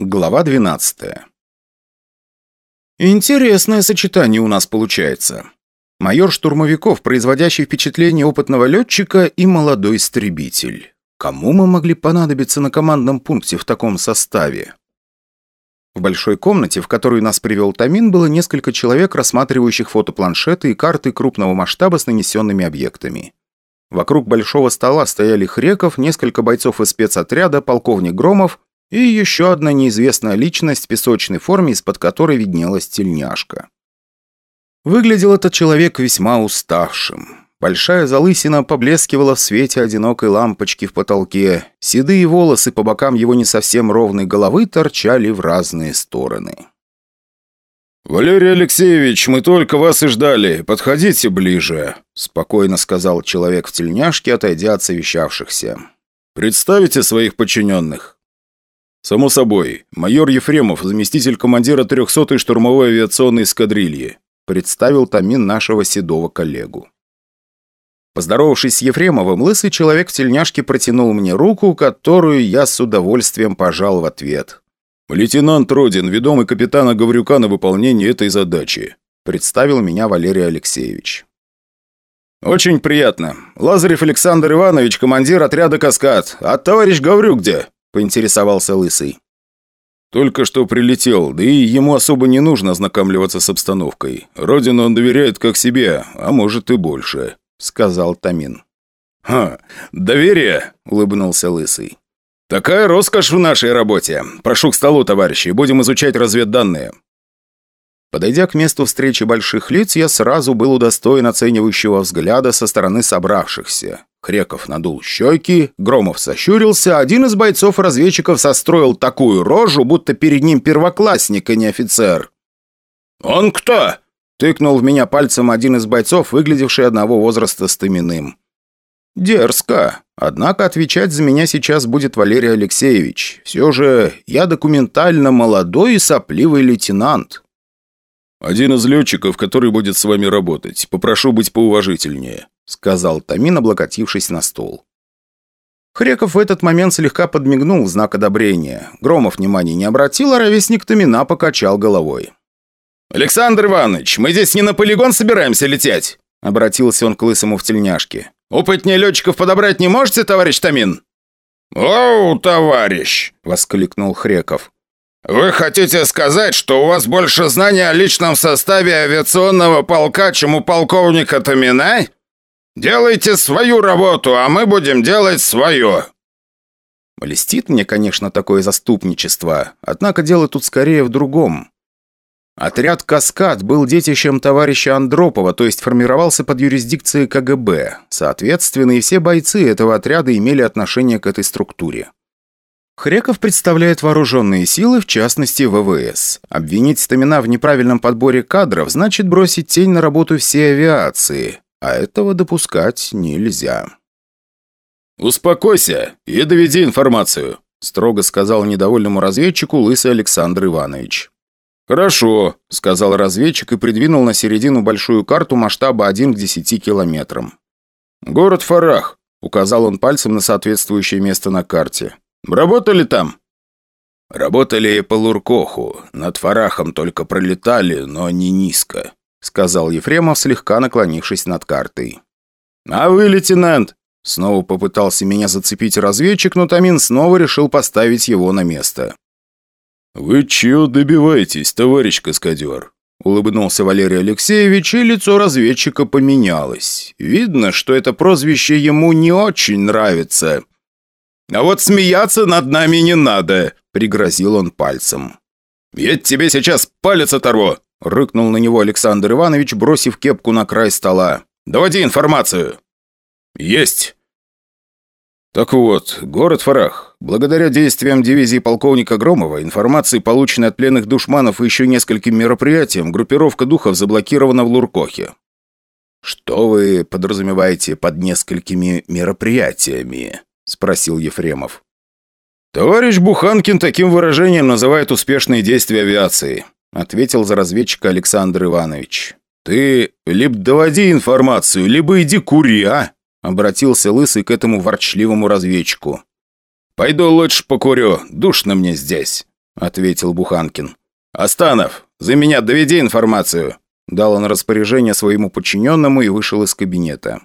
Глава 12 Интересное сочетание у нас получается. Майор Штурмовиков, производящий впечатление опытного летчика и молодой истребитель. Кому мы могли понадобиться на командном пункте в таком составе? В большой комнате, в которую нас привел Тамин, было несколько человек, рассматривающих фотопланшеты и карты крупного масштаба с нанесенными объектами. Вокруг большого стола стояли Хреков, несколько бойцов из спецотряда, полковник Громов и еще одна неизвестная личность в песочной форме, из-под которой виднелась тельняшка. Выглядел этот человек весьма уставшим. Большая залысина поблескивала в свете одинокой лампочки в потолке. Седые волосы по бокам его не совсем ровной головы торчали в разные стороны. «Валерий Алексеевич, мы только вас и ждали. Подходите ближе», – спокойно сказал человек в тельняшке, отойдя от совещавшихся. «Представите своих подчиненных». «Само собой, майор Ефремов, заместитель командира 300-й штурмовой авиационной эскадрильи», представил Тамин нашего седого коллегу. Поздоровавшись с Ефремовым, лысый человек в тельняшке протянул мне руку, которую я с удовольствием пожал в ответ. «Лейтенант Родин, ведомый капитана Гаврюка на выполнение этой задачи», представил меня Валерий Алексеевич. «Очень приятно. Лазарев Александр Иванович, командир отряда «Каскад». А товарищ Гаврюк где?» – поинтересовался Лысый. «Только что прилетел, да и ему особо не нужно ознакомливаться с обстановкой. Родину он доверяет как себе, а может и больше», — сказал Тамин. «Ха, доверие!» — улыбнулся Лысый. «Такая роскошь в нашей работе. Прошу к столу, товарищи, будем изучать разведданные». Подойдя к месту встречи больших лиц, я сразу был удостоен оценивающего взгляда со стороны собравшихся. Хреков надул щеки, Громов сощурился, один из бойцов-разведчиков состроил такую рожу, будто перед ним первоклассник, а не офицер. «Он кто?» Тыкнул в меня пальцем один из бойцов, выглядевший одного возраста с Тыминым. Дерзко. Однако отвечать за меня сейчас будет Валерий Алексеевич. Все же я документально молодой и сопливый лейтенант. «Один из летчиков, который будет с вами работать. Попрошу быть поуважительнее», сказал Тамин, облокотившись на стол. Хреков в этот момент слегка подмигнул в знак одобрения. Громов внимания не обратил, а ровесник Тамина покачал головой. «Александр Иванович, мы здесь не на полигон собираемся лететь?» Обратился он к лысому в тельняшке. «Опытнее летчиков подобрать не можете, товарищ Тамин?» «Оу, товарищ!» — воскликнул Хреков. «Вы хотите сказать, что у вас больше знаний о личном составе авиационного полка, чем у полковника Тамина? Делайте свою работу, а мы будем делать свое!» Льстит мне, конечно, такое заступничество, однако дело тут скорее в другом. Отряд «Каскад» был детищем товарища Андропова, то есть формировался под юрисдикцией КГБ. Соответственно, и все бойцы этого отряда имели отношение к этой структуре. Хреков представляет вооруженные силы, в частности ВВС. Обвинить Стамина в неправильном подборе кадров значит бросить тень на работу всей авиации, а этого допускать нельзя. «Успокойся и доведи информацию», строго сказал недовольному разведчику лысый Александр Иванович. «Хорошо», — сказал разведчик и придвинул на середину большую карту масштаба 1 к 10 километрам. «Город Фарах», — указал он пальцем на соответствующее место на карте. «Работали там?» «Работали по Луркоху. Над Фарахом только пролетали, но не низко», — сказал Ефремов, слегка наклонившись над картой. «А вы, лейтенант?» Снова попытался меня зацепить разведчик, но Тамин снова решил поставить его на место. «Вы чего добиваетесь, товарищ каскадер?» Улыбнулся Валерий Алексеевич, и лицо разведчика поменялось. Видно, что это прозвище ему не очень нравится. «А вот смеяться над нами не надо», — пригрозил он пальцем. «Я тебе сейчас палец оторву!» — рыкнул на него Александр Иванович, бросив кепку на край стола. «Доводи информацию!» «Есть!» Так вот, город Фарах. Благодаря действиям дивизии полковника Громова, информации, полученной от пленных душманов и еще нескольким мероприятиям, группировка духов заблокирована в Луркохе. «Что вы подразумеваете под несколькими мероприятиями?» – спросил Ефремов. «Товарищ Буханкин таким выражением называет успешные действия авиации», – ответил за разведчика Александр Иванович. «Ты либо доводи информацию, либо иди кури, а?» Обратился Лысый к этому ворчливому разведчику. «Пойду лучше покурю, душно мне здесь», ответил Буханкин. «Останов, за меня доведи информацию!» Дал он распоряжение своему подчиненному и вышел из кабинета.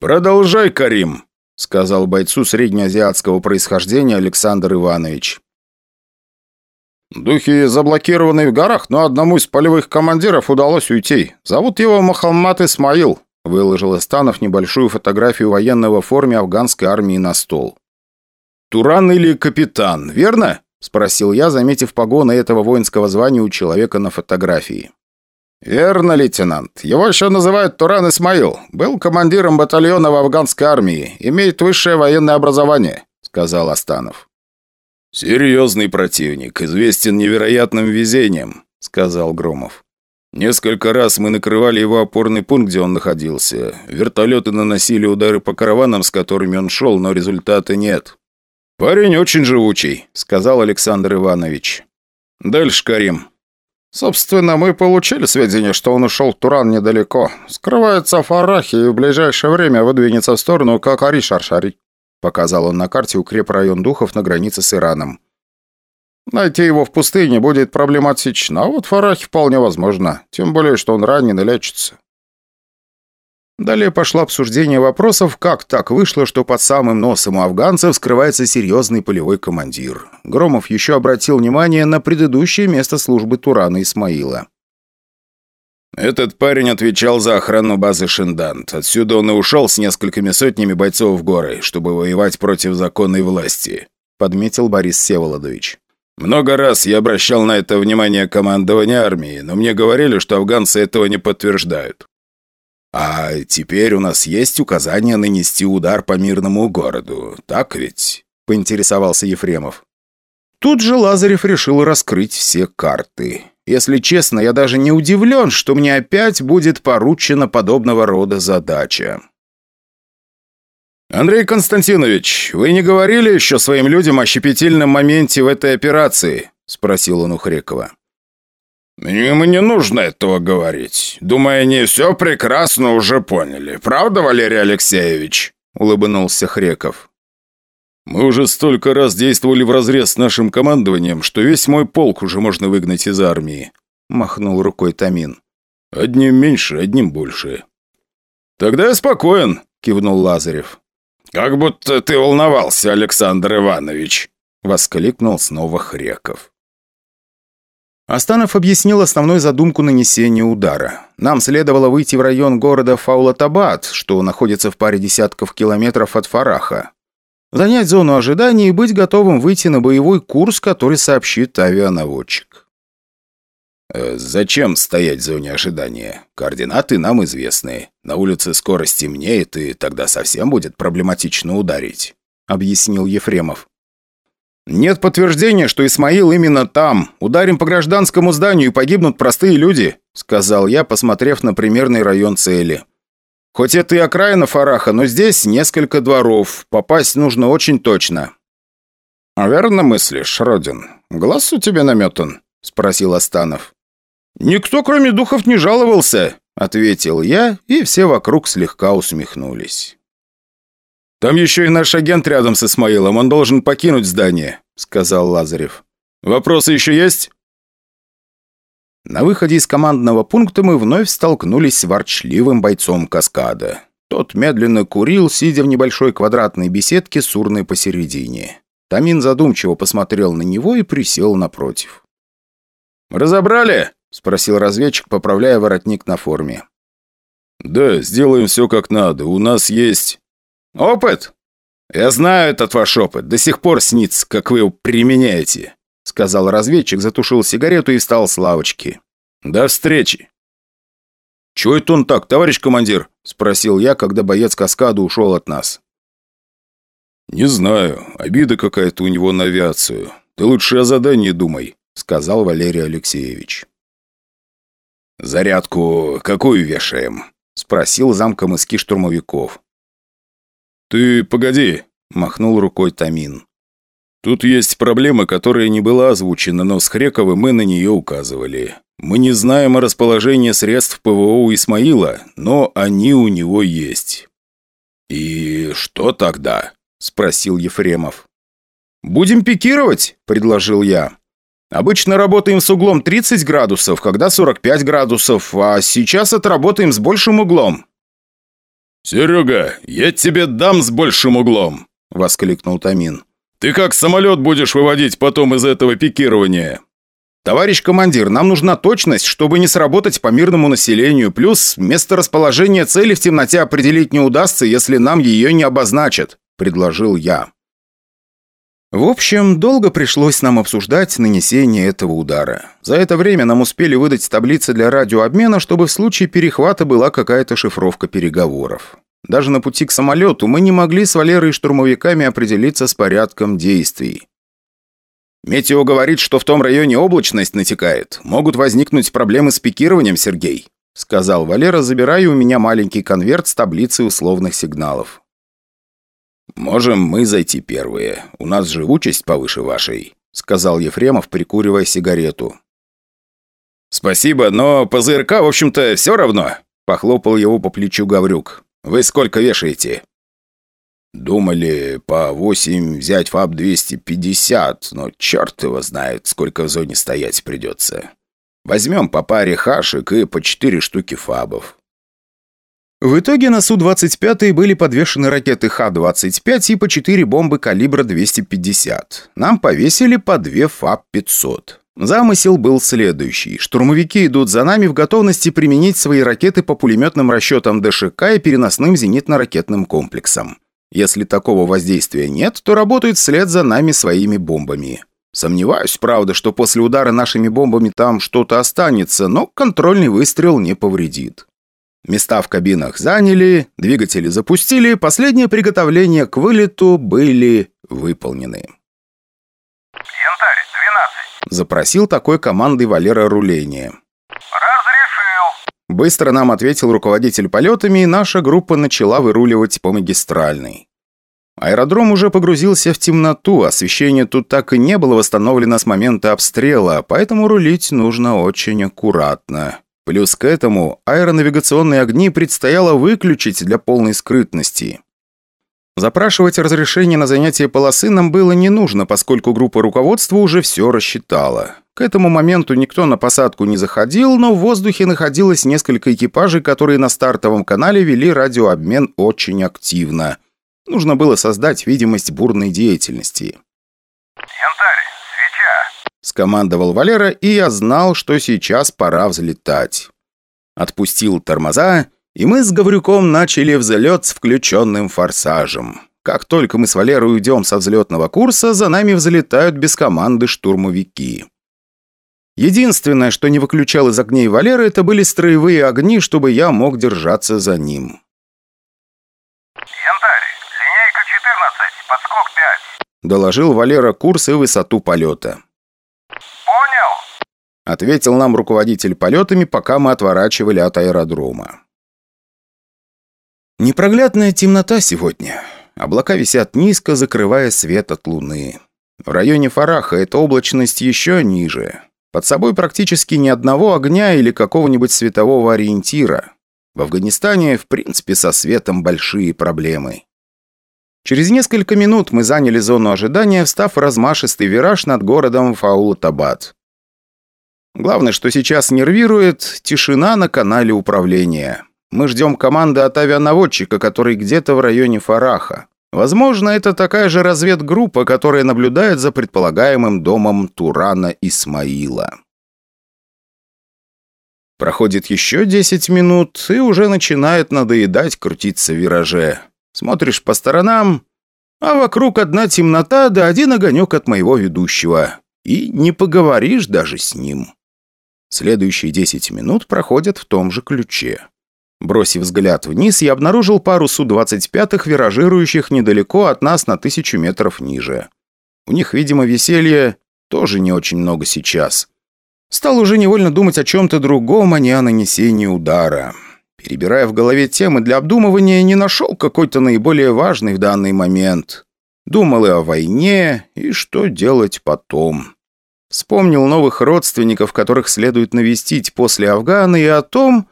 «Продолжай, Карим», — сказал бойцу среднеазиатского происхождения Александр Иванович. «Духи заблокированы в горах, но одному из полевых командиров удалось уйти. Зовут его Махаммад Исмаил», — выложил Истанов небольшую фотографию военного форме афганской армии на стол. «Туран или капитан, верно?» — спросил я, заметив погоны этого воинского звания у человека на фотографии. «Верно, лейтенант. Его еще называют Туран Исмаил. Был командиром батальона в афганской армии. Имеет высшее военное образование», — сказал Астанов. «Серьезный противник, известен невероятным везением», — сказал Громов. «Несколько раз мы накрывали его опорный пункт, где он находился. Вертолеты наносили удары по караванам, с которыми он шел, но результата нет. «Парень очень живучий», — сказал Александр Иванович. «Дальше, Карим». «Собственно, мы получили сведения, что он ушел в Туран недалеко. Скрывается в Арахе и в ближайшее время выдвинется в сторону Какари-Шаршари», — показал он на карте укрепрайон духов на границе с Ираном. «Найти его в пустыне будет проблематично, а вот в Арахе вполне возможно, тем более, что он ранен и лечится». Далее пошло обсуждение вопросов, как так вышло, что под самым носом у афганцев скрывается серьезный полевой командир. Громов еще обратил внимание на предыдущее место службы Турана Исмаила. Этот парень отвечал за охрану базы Шиндант. Отсюда он и ушел с несколькими сотнями бойцов в горы, чтобы воевать против законной власти», — подметил Борис Всеволодович. «Много раз я обращал на это внимание командования армии, но мне говорили, что афганцы этого не подтверждают. «А теперь у нас есть указание нанести удар по мирному городу, так ведь?» – поинтересовался Ефремов. Тут же Лазарев решил раскрыть все карты. Если честно, я даже не удивлен, что мне опять будет поручена подобного рода задача. «Андрей Константинович, вы не говорили еще своим людям о щепетильном моменте в этой операции?» – спросил он у Хрекова. «Им не нужно этого говорить. Думаю, они все прекрасно уже поняли. Правда, Валерий Алексеевич?» – улыбнулся Хреков. «Мы уже столько раз действовали вразрез с нашим командованием, что весь мой полк уже можно выгнать из армии», – махнул рукой Тамин. «Одним меньше, одним больше». «Тогда я спокоен», – кивнул Лазарев. «Как будто ты волновался, Александр Иванович», – воскликнул снова Хреков. Астанов объяснил основную задумку нанесения удара. Нам следовало выйти в район города Фаулатабад, что находится в паре десятков километров от Фараха. Занять зону ожидания и быть готовым выйти на боевой курс, который сообщит авианаводчик. Э, «Зачем стоять в зоне ожидания? Координаты нам известны. На улице скорость темнеет, и тогда совсем будет проблематично ударить», — объяснил Ефремов. «Нет подтверждения, что Исмаил именно там. Ударим по гражданскому зданию и погибнут простые люди», сказал я, посмотрев на примерный район цели. «Хоть это и окраина Фараха, но здесь несколько дворов. Попасть нужно очень точно». «А «Верно мыслишь, Родин. Глаз у тебя наметан?» спросил Астанов. «Никто, кроме духов, не жаловался», ответил я, и все вокруг слегка усмехнулись. «Там еще и наш агент рядом с Исмаилом, он должен покинуть здание», — сказал Лазарев. «Вопросы еще есть?» На выходе из командного пункта мы вновь столкнулись с ворчливым бойцом каскада. Тот медленно курил, сидя в небольшой квадратной беседке с урной посередине. Тамин задумчиво посмотрел на него и присел напротив. «Разобрали?» — спросил разведчик, поправляя воротник на форме. «Да, сделаем все как надо. У нас есть...» «Опыт? Я знаю этот ваш опыт. До сих пор снится, как вы его применяете», сказал разведчик, затушил сигарету и встал с лавочки. «До встречи!» «Чего это он так, товарищ командир?» спросил я, когда боец каскада ушел от нас. «Не знаю. Обида какая-то у него на авиацию. Ты лучше о задании думай», сказал Валерий Алексеевич. «Зарядку какую вешаем?» спросил замком из штурмовиков. «Ты погоди», – махнул рукой Тамин. «Тут есть проблема, которая не была озвучена, но с Хрековым мы на нее указывали. Мы не знаем о расположении средств ПВО у Исмаила, но они у него есть». «И что тогда?» – спросил Ефремов. «Будем пикировать», – предложил я. Обычно работаем с углом 30 градусов, когда 45 градусов, а сейчас отработаем с большим углом». «Серега, я тебе дам с большим углом!» – воскликнул Тамин. «Ты как самолет будешь выводить потом из этого пикирования?» «Товарищ командир, нам нужна точность, чтобы не сработать по мирному населению, плюс место расположения цели в темноте определить не удастся, если нам ее не обозначат», – предложил я. В общем, долго пришлось нам обсуждать нанесение этого удара. За это время нам успели выдать таблицы для радиообмена, чтобы в случае перехвата была какая-то шифровка переговоров. Даже на пути к самолету мы не могли с Валерой и штурмовиками определиться с порядком действий. «Метео говорит, что в том районе облачность натекает. Могут возникнуть проблемы с пикированием, Сергей», сказал Валера, забирая у меня маленький конверт с таблицей условных сигналов. «Можем мы зайти первые. У нас же участь повыше вашей», — сказал Ефремов, прикуривая сигарету. «Спасибо, но по ЗРК, в общем-то, все равно», — похлопал его по плечу Гаврюк. «Вы сколько вешаете?» «Думали по восемь взять ФАБ-250, но черт его знает, сколько в зоне стоять придется. Возьмем по паре хашек и по четыре штуки ФАБов. В итоге на Су-25 были подвешены ракеты Х-25 и по 4 бомбы калибра 250. Нам повесили по 2 ФАП-500. Замысел был следующий. Штурмовики идут за нами в готовности применить свои ракеты по пулеметным расчетам ДШК и переносным зенитно-ракетным комплексам. Если такого воздействия нет, то работают вслед за нами своими бомбами. Сомневаюсь, правда, что после удара нашими бомбами там что-то останется, но контрольный выстрел не повредит. Места в кабинах заняли, двигатели запустили, последние приготовления к вылету были выполнены. «Янтарь, 12», — запросил такой командой Валера Руление. «Разрешил». Быстро нам ответил руководитель полетами, и наша группа начала выруливать по магистральной. Аэродром уже погрузился в темноту, освещение тут так и не было восстановлено с момента обстрела, поэтому рулить нужно очень аккуратно. Плюс к этому аэронавигационные огни предстояло выключить для полной скрытности. Запрашивать разрешение на занятие полосы нам было не нужно, поскольку группа руководства уже все рассчитала. К этому моменту никто на посадку не заходил, но в воздухе находилось несколько экипажей, которые на стартовом канале вели радиообмен очень активно. Нужно было создать видимость бурной деятельности. «Янтарь, скомандовал Валера, и я знал, что сейчас пора взлетать. Отпустил тормоза, и мы с Гаврюком начали взлет с включенным форсажем. Как только мы с Валерой уйдем со взлетного курса, за нами взлетают без команды штурмовики. Единственное, что не выключал из огней Валеры, это были строевые огни, чтобы я мог держаться за ним. «Янтарь, линейка 14, подскок 5», — доложил Валера курс и высоту полета. Ответил нам руководитель полетами, пока мы отворачивали от аэродрома. Непроглядная темнота сегодня. Облака висят низко, закрывая свет от луны. В районе Фараха эта облачность еще ниже. Под собой практически ни одного огня или какого-нибудь светового ориентира. В Афганистане, в принципе, со светом большие проблемы. Через несколько минут мы заняли зону ожидания, встав размашистый вираж над городом Фаулатабад. Главное, что сейчас нервирует, тишина на канале управления. Мы ждем команды от авианаводчика, который где-то в районе Фараха. Возможно, это такая же разведгруппа, которая наблюдает за предполагаемым домом Турана Исмаила. Проходит еще 10 минут, и уже начинает надоедать крутиться вираже. Смотришь по сторонам, а вокруг одна темнота да один огонек от моего ведущего. И не поговоришь даже с ним. Следующие 10 минут проходят в том же ключе. Бросив взгляд вниз, я обнаружил пару Су-25, виражирующих недалеко от нас на тысячу метров ниже. У них, видимо, веселье тоже не очень много сейчас. Стал уже невольно думать о чем-то другом, а не о нанесении удара. Перебирая в голове темы для обдумывания, не нашел какой-то наиболее важный в данный момент. Думал и о войне, и что делать потом. Вспомнил новых родственников, которых следует навестить после Афгана, и о том,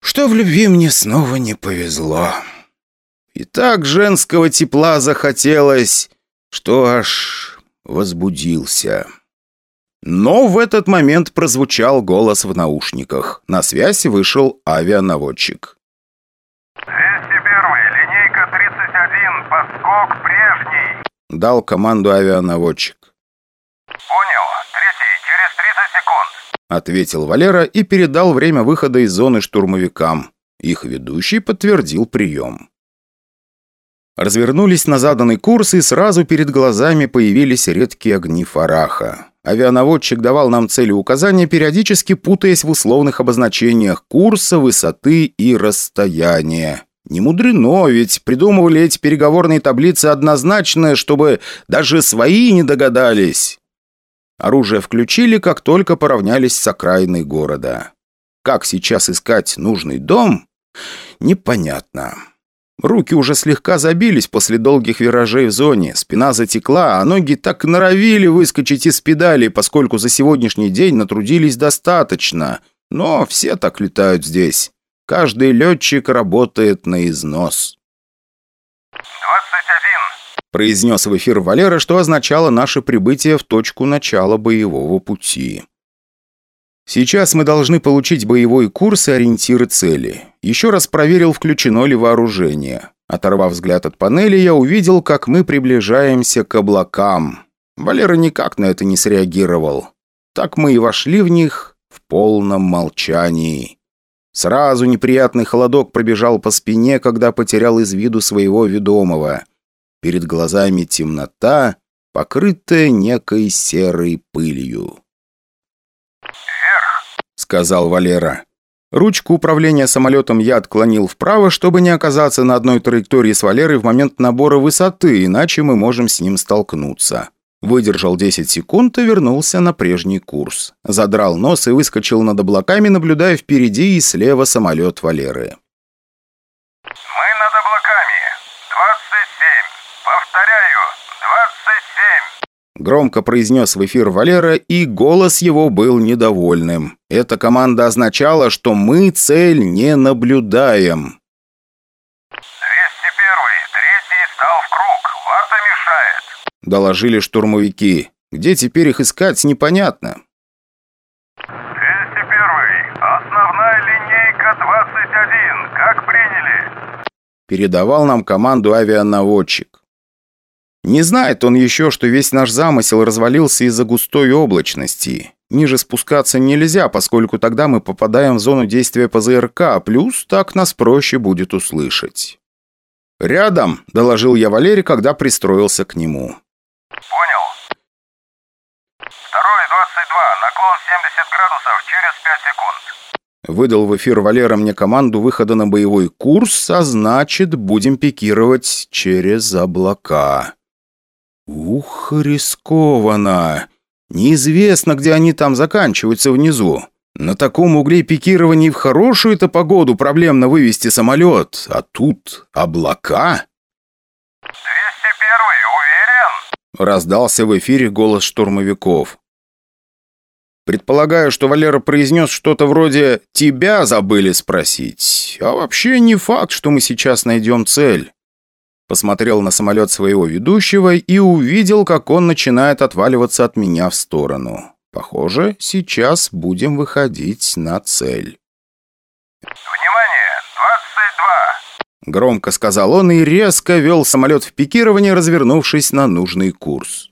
что в любви мне снова не повезло. И так женского тепла захотелось, что аж возбудился. Но в этот момент прозвучал голос в наушниках. На связь вышел авианаводчик. 201 линейка 31, подскок прежний. Дал команду авианаводчик. Понял, третий, через 30 секунд. Ответил Валера и передал время выхода из зоны штурмовикам. Их ведущий подтвердил прием. Развернулись на заданный курс, и сразу перед глазами появились редкие огни фараха. Авианаводчик давал нам цели указания, периодически путаясь в условных обозначениях курса, высоты и расстояния. Не мудрено, ведь придумывали эти переговорные таблицы однозначно, чтобы даже свои не догадались. Оружие включили, как только поравнялись с окраиной города. Как сейчас искать нужный дом? Непонятно. Руки уже слегка забились после долгих виражей в зоне, спина затекла, а ноги так норовили выскочить из педали, поскольку за сегодняшний день натрудились достаточно. Но все так летают здесь. Каждый летчик работает на износ. 21. Произнес в эфир Валера, что означало наше прибытие в точку начала боевого пути. Сейчас мы должны получить боевой курс и ориентиры цели. Еще раз проверил, включено ли вооружение. Оторвав взгляд от панели, я увидел, как мы приближаемся к облакам. Валера никак на это не среагировал. Так мы и вошли в них в полном молчании. Сразу неприятный холодок пробежал по спине, когда потерял из виду своего ведомого. Перед глазами темнота, покрытая некой серой пылью сказал Валера. Ручку управления самолетом я отклонил вправо, чтобы не оказаться на одной траектории с Валерой в момент набора высоты, иначе мы можем с ним столкнуться. Выдержал 10 секунд и вернулся на прежний курс. Задрал нос и выскочил над облаками, наблюдая впереди и слева самолет Валеры. Мы над облаками. 27. Повторяю, 27. Громко произнес в эфир Валера, и голос его был недовольным. Эта команда означала, что мы цель не наблюдаем. 201. Третий стал в круг. Варта мешает. Доложили штурмовики. Где теперь их искать, непонятно. 201. Основная линейка 21. Как приняли? Передавал нам команду авианаводчик. Не знает он еще, что весь наш замысел развалился из-за густой облачности. Ниже спускаться нельзя, поскольку тогда мы попадаем в зону действия ПЗРК, плюс так нас проще будет услышать. «Рядом», — доложил я Валере, когда пристроился к нему. Понял. Второй 22. Наклон 70 градусов через 5 секунд. Выдал в эфир Валера мне команду выхода на боевой курс, а значит, будем пикировать через облака. Ух, рискованно. Неизвестно, где они там заканчиваются внизу. На таком угле пикирования в хорошую-то погоду проблемно вывести самолет, а тут облака. 201. Уверен? Раздался в эфире голос штурмовиков. Предполагаю, что Валера произнес что-то вроде «тебя забыли спросить». А вообще не факт, что мы сейчас найдем цель. Посмотрел на самолет своего ведущего и увидел, как он начинает отваливаться от меня в сторону. Похоже, сейчас будем выходить на цель. Внимание! 22. Громко сказал он и резко вел самолет в пикирование, развернувшись на нужный курс.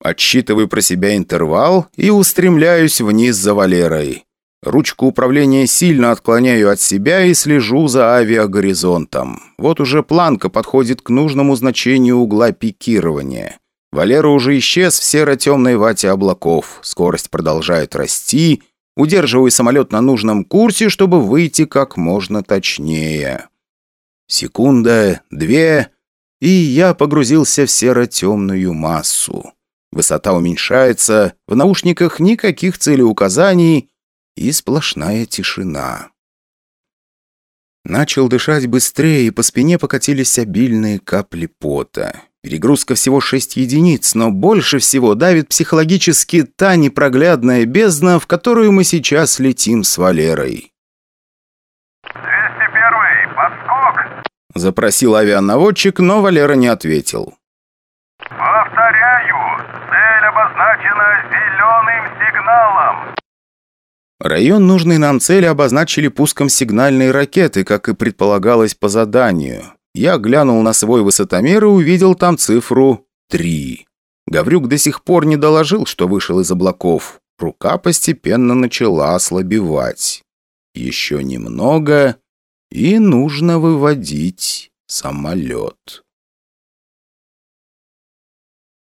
Отсчитываю про себя интервал и устремляюсь вниз за Валерой. Ручку управления сильно отклоняю от себя и слежу за авиагоризонтом. Вот уже планка подходит к нужному значению угла пикирования. Валера уже исчез в серо-темной вате облаков. Скорость продолжает расти. Удерживаю самолет на нужном курсе, чтобы выйти как можно точнее. Секунда, две, и я погрузился в серо-темную массу. Высота уменьшается, в наушниках никаких целеуказаний, и сплошная тишина. Начал дышать быстрее, и по спине покатились обильные капли пота. Перегрузка всего 6 единиц, но больше всего давит психологически та непроглядная бездна, в которую мы сейчас летим с Валерой. 201. Подскок. Запросил авианаводчик, но Валера не ответил. Район нужной нам цели обозначили пуском сигнальной ракеты, как и предполагалось по заданию. Я глянул на свой высотомер и увидел там цифру 3. Гаврюк до сих пор не доложил, что вышел из облаков. Рука постепенно начала ослабевать. Еще немного, и нужно выводить самолет.